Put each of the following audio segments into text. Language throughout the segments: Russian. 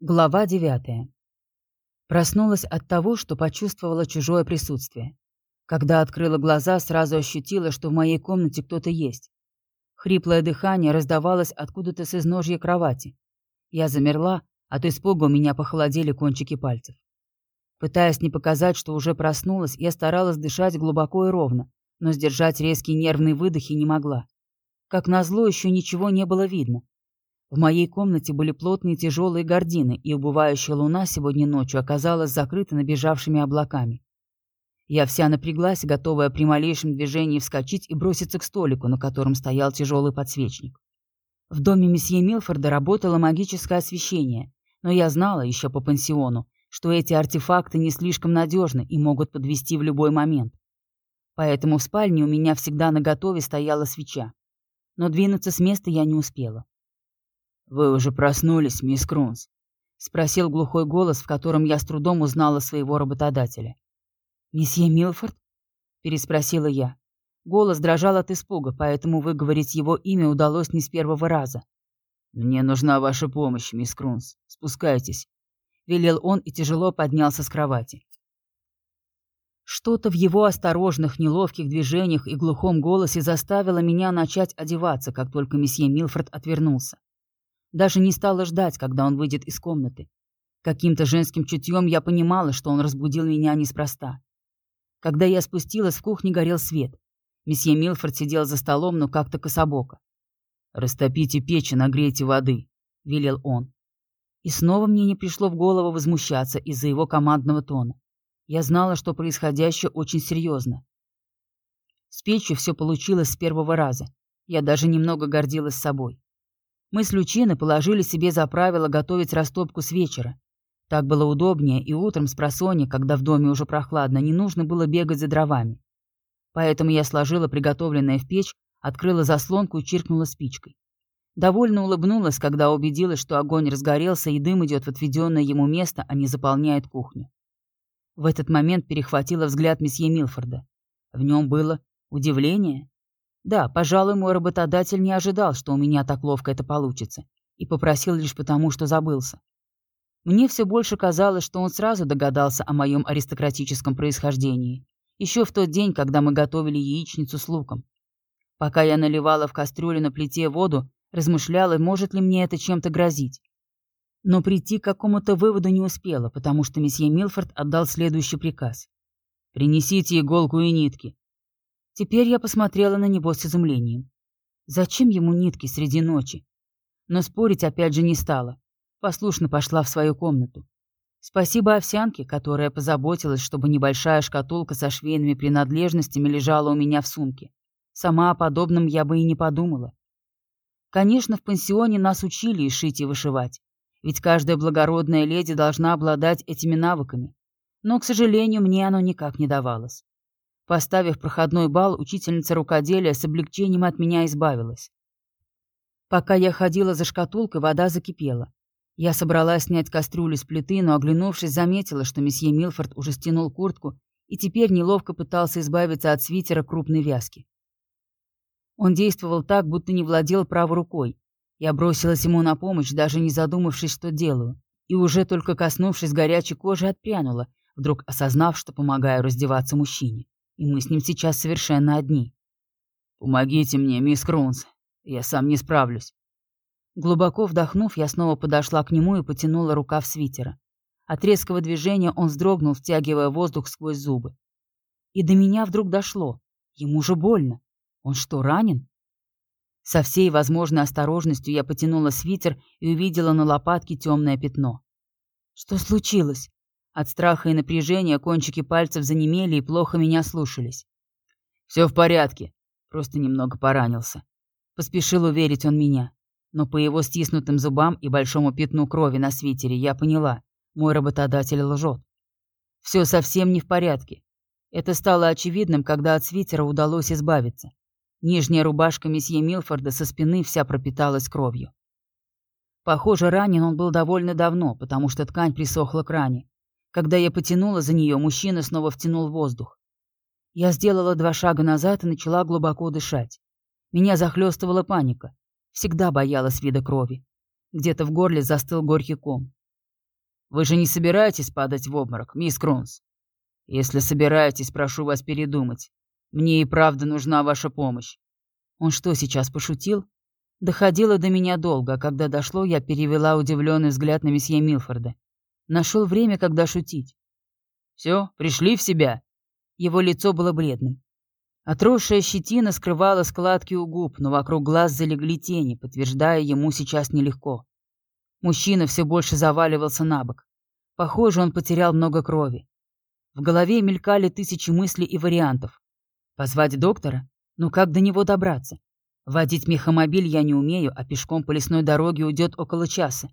Глава девятая. Проснулась от того, что почувствовала чужое присутствие. Когда открыла глаза, сразу ощутила, что в моей комнате кто-то есть. Хриплое дыхание раздавалось откуда-то с изножья кровати. Я замерла, от испуга у меня похолодели кончики пальцев. Пытаясь не показать, что уже проснулась, я старалась дышать глубоко и ровно, но сдержать резкие нервные выдохи не могла. Как назло, еще ничего не было видно, в моей комнате были плотные тяжелые гардины, и убывающая луна сегодня ночью оказалась закрыта набежавшими облаками. Я вся напряглась, готовая при малейшем движении вскочить и броситься к столику, на котором стоял тяжелый подсвечник. В доме месье Милфорда работало магическое освещение, но я знала еще по пансиону, что эти артефакты не слишком надежны и могут подвести в любой момент. Поэтому в спальне у меня всегда наготове стояла свеча. Но двинуться с места я не успела. «Вы уже проснулись, мисс Крунс?» — спросил глухой голос, в котором я с трудом узнала своего работодателя. «Месье Милфорд?» — переспросила я. Голос дрожал от испуга, поэтому выговорить его имя удалось не с первого раза. «Мне нужна ваша помощь, мисс Крунс. Спускайтесь», — велел он и тяжело поднялся с кровати. Что-то в его осторожных, неловких движениях и глухом голосе заставило меня начать одеваться, как только месье Милфорд отвернулся. Даже не стала ждать, когда он выйдет из комнаты. Каким-то женским чутьем я понимала, что он разбудил меня неспроста. Когда я спустилась, в кухне горел свет. Месье Милфорд сидел за столом, но как-то кособоко. «Растопите печь и нагрейте воды», — велел он. И снова мне не пришло в голову возмущаться из-за его командного тона. Я знала, что происходящее очень серьезно. С печью все получилось с первого раза. Я даже немного гордилась собой. Мы с Лючиной положили себе за правило готовить растопку с вечера. Так было удобнее, и утром с просони, когда в доме уже прохладно, не нужно было бегать за дровами. Поэтому я сложила приготовленное в печь, открыла заслонку и чиркнула спичкой. Довольно улыбнулась, когда убедилась, что огонь разгорелся и дым идет в отведенное ему место, а не заполняет кухню. В этот момент перехватила взгляд месье Милфорда. В нем было удивление, да, пожалуй, мой работодатель не ожидал, что у меня так ловко это получится, и попросил лишь потому, что забылся. Мне все больше казалось, что он сразу догадался о моем аристократическом происхождении, еще в тот день, когда мы готовили яичницу с луком. Пока я наливала в кастрюлю на плите воду, размышляла, может ли мне это чем-то грозить. Но прийти к какому-то выводу не успела, потому что месье Милфорд отдал следующий приказ. «Принесите иголку и нитки. Теперь я посмотрела на него с изумлением. Зачем ему нитки среди ночи? Но спорить опять же не стала. Послушно пошла в свою комнату. Спасибо овсянке, которая позаботилась, чтобы небольшая шкатулка со швейными принадлежностями лежала у меня в сумке. Сама о подобном я бы и не подумала. Конечно, в пансионе нас учили и шить, и вышивать. Ведь каждая благородная леди должна обладать этими навыками. Но, к сожалению, мне оно никак не давалось. Поставив проходной бал, учительница рукоделия с облегчением от меня избавилась. Пока я ходила за шкатулкой, вода закипела. Я собралась снять кастрюлю с плиты, но, оглянувшись, заметила, что месье Милфорд уже стянул куртку и теперь неловко пытался избавиться от свитера крупной вязки. Он действовал так, будто не владел правой рукой. Я бросилась ему на помощь, даже не задумавшись, что делаю, и уже только коснувшись горячей кожи, отпрянула, вдруг осознав, что помогаю раздеваться мужчине и мы с ним сейчас совершенно одни. «Помогите мне, мисс Крунс, я сам не справлюсь». Глубоко вдохнув, я снова подошла к нему и потянула рукав свитера. От резкого движения он вздрогнул, втягивая воздух сквозь зубы. И до меня вдруг дошло. Ему же больно. Он что, ранен? Со всей возможной осторожностью я потянула свитер и увидела на лопатке темное пятно. «Что случилось?» От страха и напряжения кончики пальцев занемели и плохо меня слушались. «Все в порядке, просто немного поранился». Поспешил уверить он меня. Но по его стиснутым зубам и большому пятну крови на свитере я поняла, мой работодатель лжет. Все совсем не в порядке. Это стало очевидным, когда от свитера удалось избавиться. Нижняя рубашка месье Милфорда со спины вся пропиталась кровью. Похоже, ранен он был довольно давно, потому что ткань присохла к ране, когда я потянула за нее, мужчина снова втянул воздух. Я сделала два шага назад и начала глубоко дышать. Меня захлестывала паника. Всегда боялась вида крови. Где-то в горле застыл горький ком. Вы же не собираетесь падать в обморок, мисс Кронс? Если собираетесь, прошу вас передумать. Мне и правда нужна ваша помощь. Он что, сейчас пошутил? Доходило до меня долго, а когда дошло, я перевела удивленный взгляд на месье Милфорда. Нашел время, когда шутить. Все, пришли в себя. Его лицо было бледным. Отросшая щетина скрывала складки у губ, но вокруг глаз залегли тени, подтверждая ему сейчас нелегко. Мужчина все больше заваливался на бок. Похоже, он потерял много крови. В голове мелькали тысячи мыслей и вариантов. Позвать доктора? Ну как до него добраться? Водить мехомобиль я не умею, а пешком по лесной дороге уйдет около часа.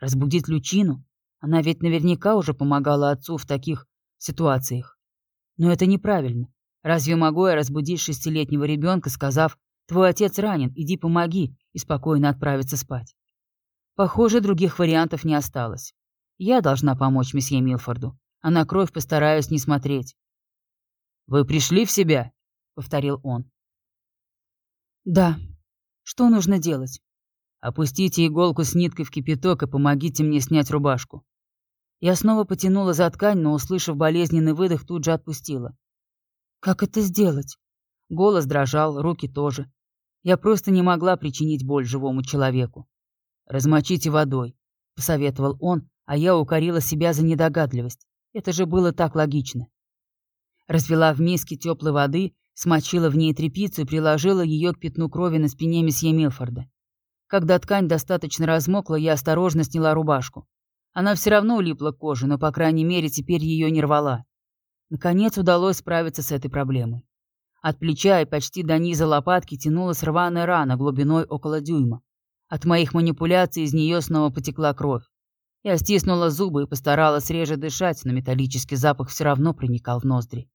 Разбудить Лючину? Она ведь наверняка уже помогала отцу в таких ситуациях. Но это неправильно. Разве могу я разбудить шестилетнего ребенка, сказав «Твой отец ранен, иди помоги» и спокойно отправиться спать? Похоже, других вариантов не осталось. Я должна помочь месье Милфорду, а на кровь постараюсь не смотреть. «Вы пришли в себя?» — повторил он. «Да. Что нужно делать?» «Опустите иголку с ниткой в кипяток и помогите мне снять рубашку». Я снова потянула за ткань, но, услышав болезненный выдох, тут же отпустила. Как это сделать? Голос дрожал, руки тоже. Я просто не могла причинить боль живому человеку. «Размочите водой», — посоветовал он, а я укорила себя за недогадливость. Это же было так логично. Развела в миске теплой воды, смочила в ней тряпицу и приложила ее к пятну крови на спине месье Милфорда. Когда ткань достаточно размокла, я осторожно сняла рубашку. Она все равно улипла к коже, но, по крайней мере, теперь ее не рвала. Наконец удалось справиться с этой проблемой. От плеча и почти до низа лопатки тянулась рваная рана глубиной около дюйма. От моих манипуляций из нее снова потекла кровь. Я стиснула зубы и постаралась реже дышать, но металлический запах все равно проникал в ноздри.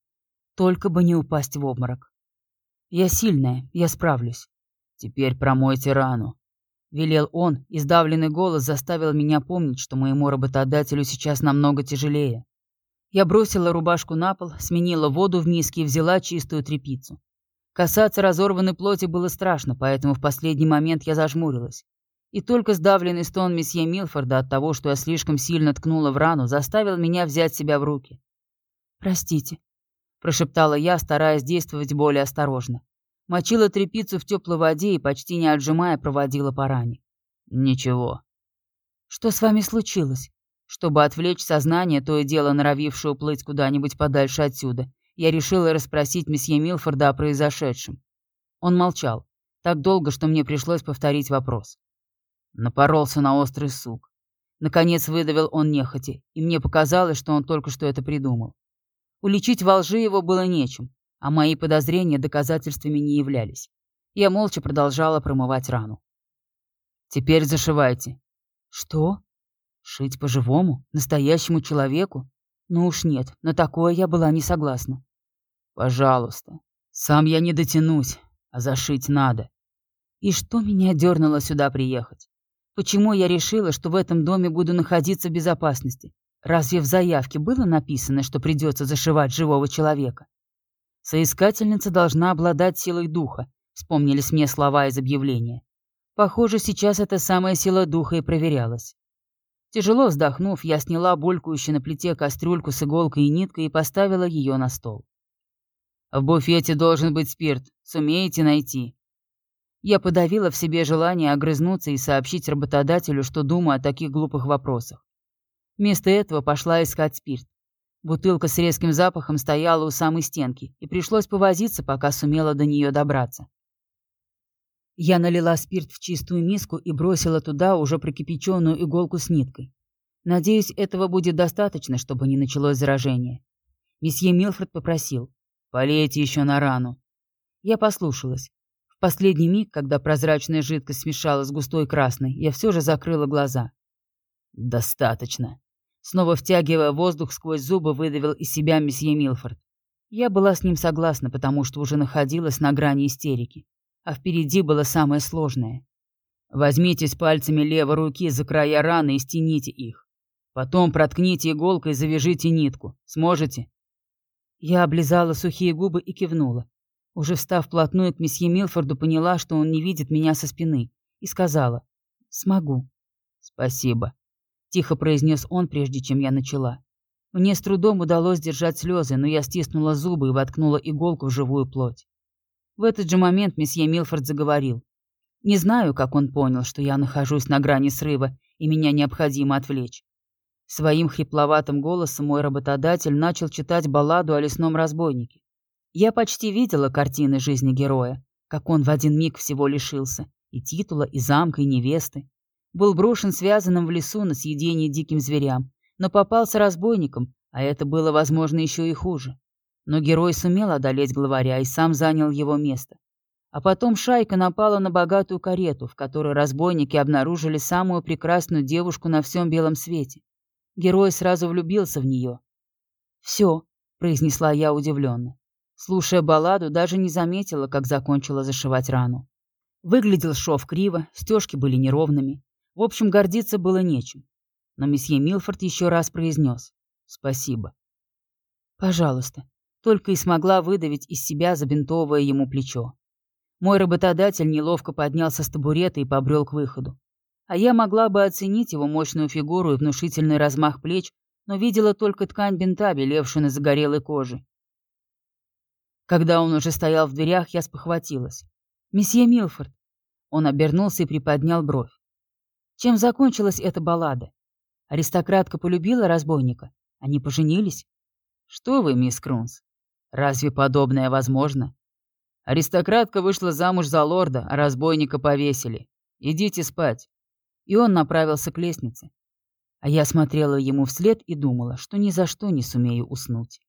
Только бы не упасть в обморок. Я сильная, я справлюсь. Теперь промойте рану. Велел он, и сдавленный голос заставил меня помнить, что моему работодателю сейчас намного тяжелее. Я бросила рубашку на пол, сменила воду в миске и взяла чистую тряпицу. Касаться разорванной плоти было страшно, поэтому в последний момент я зажмурилась. И только сдавленный стон месье Милфорда от того, что я слишком сильно ткнула в рану, заставил меня взять себя в руки. «Простите», — прошептала я, стараясь действовать более осторожно. Мочила тряпицу в теплой воде и, почти не отжимая, проводила по ране. «Ничего». «Что с вами случилось?» Чтобы отвлечь сознание, то и дело норовившее уплыть куда-нибудь подальше отсюда, я решила расспросить месье Милфорда о произошедшем. Он молчал. Так долго, что мне пришлось повторить вопрос. Напоролся на острый сук. Наконец выдавил он нехотя, и мне показалось, что он только что это придумал. Уличить во лжи его было нечем, а мои подозрения доказательствами не являлись. Я молча продолжала промывать рану. «Теперь зашивайте». «Что?» Шить по-живому? Настоящему человеку? Ну уж нет, на такое я была не согласна. Пожалуйста. Сам я не дотянусь, а зашить надо. И что меня дернуло сюда приехать? Почему я решила, что в этом доме буду находиться в безопасности? Разве в заявке было написано, что придется зашивать живого человека? Соискательница должна обладать силой духа, вспомнились мне слова из объявления. Похоже, сейчас эта самая сила духа и проверялась. Тяжело вздохнув, я сняла булькающую на плите кастрюльку с иголкой и ниткой и поставила ее на стол. «В буфете должен быть спирт. Сумеете найти?» Я подавила в себе желание огрызнуться и сообщить работодателю, что думаю о таких глупых вопросах. Вместо этого пошла искать спирт. Бутылка с резким запахом стояла у самой стенки, и пришлось повозиться, пока сумела до нее добраться. Я налила спирт в чистую миску и бросила туда уже прокипяченную иголку с ниткой. Надеюсь, этого будет достаточно, чтобы не началось заражение. Месье Милфред попросил. «Полейте еще на рану». Я послушалась. В последний миг, когда прозрачная жидкость смешалась с густой красной, я все же закрыла глаза. «Достаточно». Снова втягивая воздух сквозь зубы, выдавил из себя месье Милфорд. Я была с ним согласна, потому что уже находилась на грани истерики а впереди было самое сложное. Возьмитесь пальцами левой руки за края раны и стяните их. Потом проткните иголкой и завяжите нитку. Сможете?» Я облизала сухие губы и кивнула. Уже встав вплотную к месье Милфорду, поняла, что он не видит меня со спины, и сказала «Смогу». «Спасибо». Тихо произнес он, прежде чем я начала. Мне с трудом удалось держать слезы, но я стиснула зубы и воткнула иголку в живую плоть. В этот же момент месье Милфорд заговорил. Не знаю, как он понял, что я нахожусь на грани срыва, и меня необходимо отвлечь. Своим хрипловатым голосом мой работодатель начал читать балладу о лесном разбойнике. Я почти видела картины жизни героя, как он в один миг всего лишился. И титула, и замка, и невесты. Был брошен связанным в лесу на съедение диким зверям, но попался разбойником, а это было, возможно, еще и хуже. Но герой сумел одолеть главаря и сам занял его место. А потом шайка напала на богатую карету, в которой разбойники обнаружили самую прекрасную девушку на всем белом свете. Герой сразу влюбился в нее. «Все», — произнесла я удивленно. Слушая балладу, даже не заметила, как закончила зашивать рану. Выглядел шов криво, стежки были неровными. В общем, гордиться было нечем. Но месье Милфорд еще раз произнес «Спасибо». «Пожалуйста», только и смогла выдавить из себя, забинтовывая ему плечо. Мой работодатель неловко поднялся с табурета и побрел к выходу а я могла бы оценить его мощную фигуру и внушительный размах плеч, но видела только ткань бинта, белевшую на загорелой коже. Когда он уже стоял в дверях, я спохватилась. «Месье Милфорд!» Он обернулся и приподнял бровь. Чем закончилась эта баллада? Аристократка полюбила разбойника? Они поженились? Что вы, мисс Крунс? Разве подобное возможно? Аристократка вышла замуж за лорда, а разбойника повесили. Идите спать и он направился к лестнице. А я смотрела ему вслед и думала, что ни за что не сумею уснуть.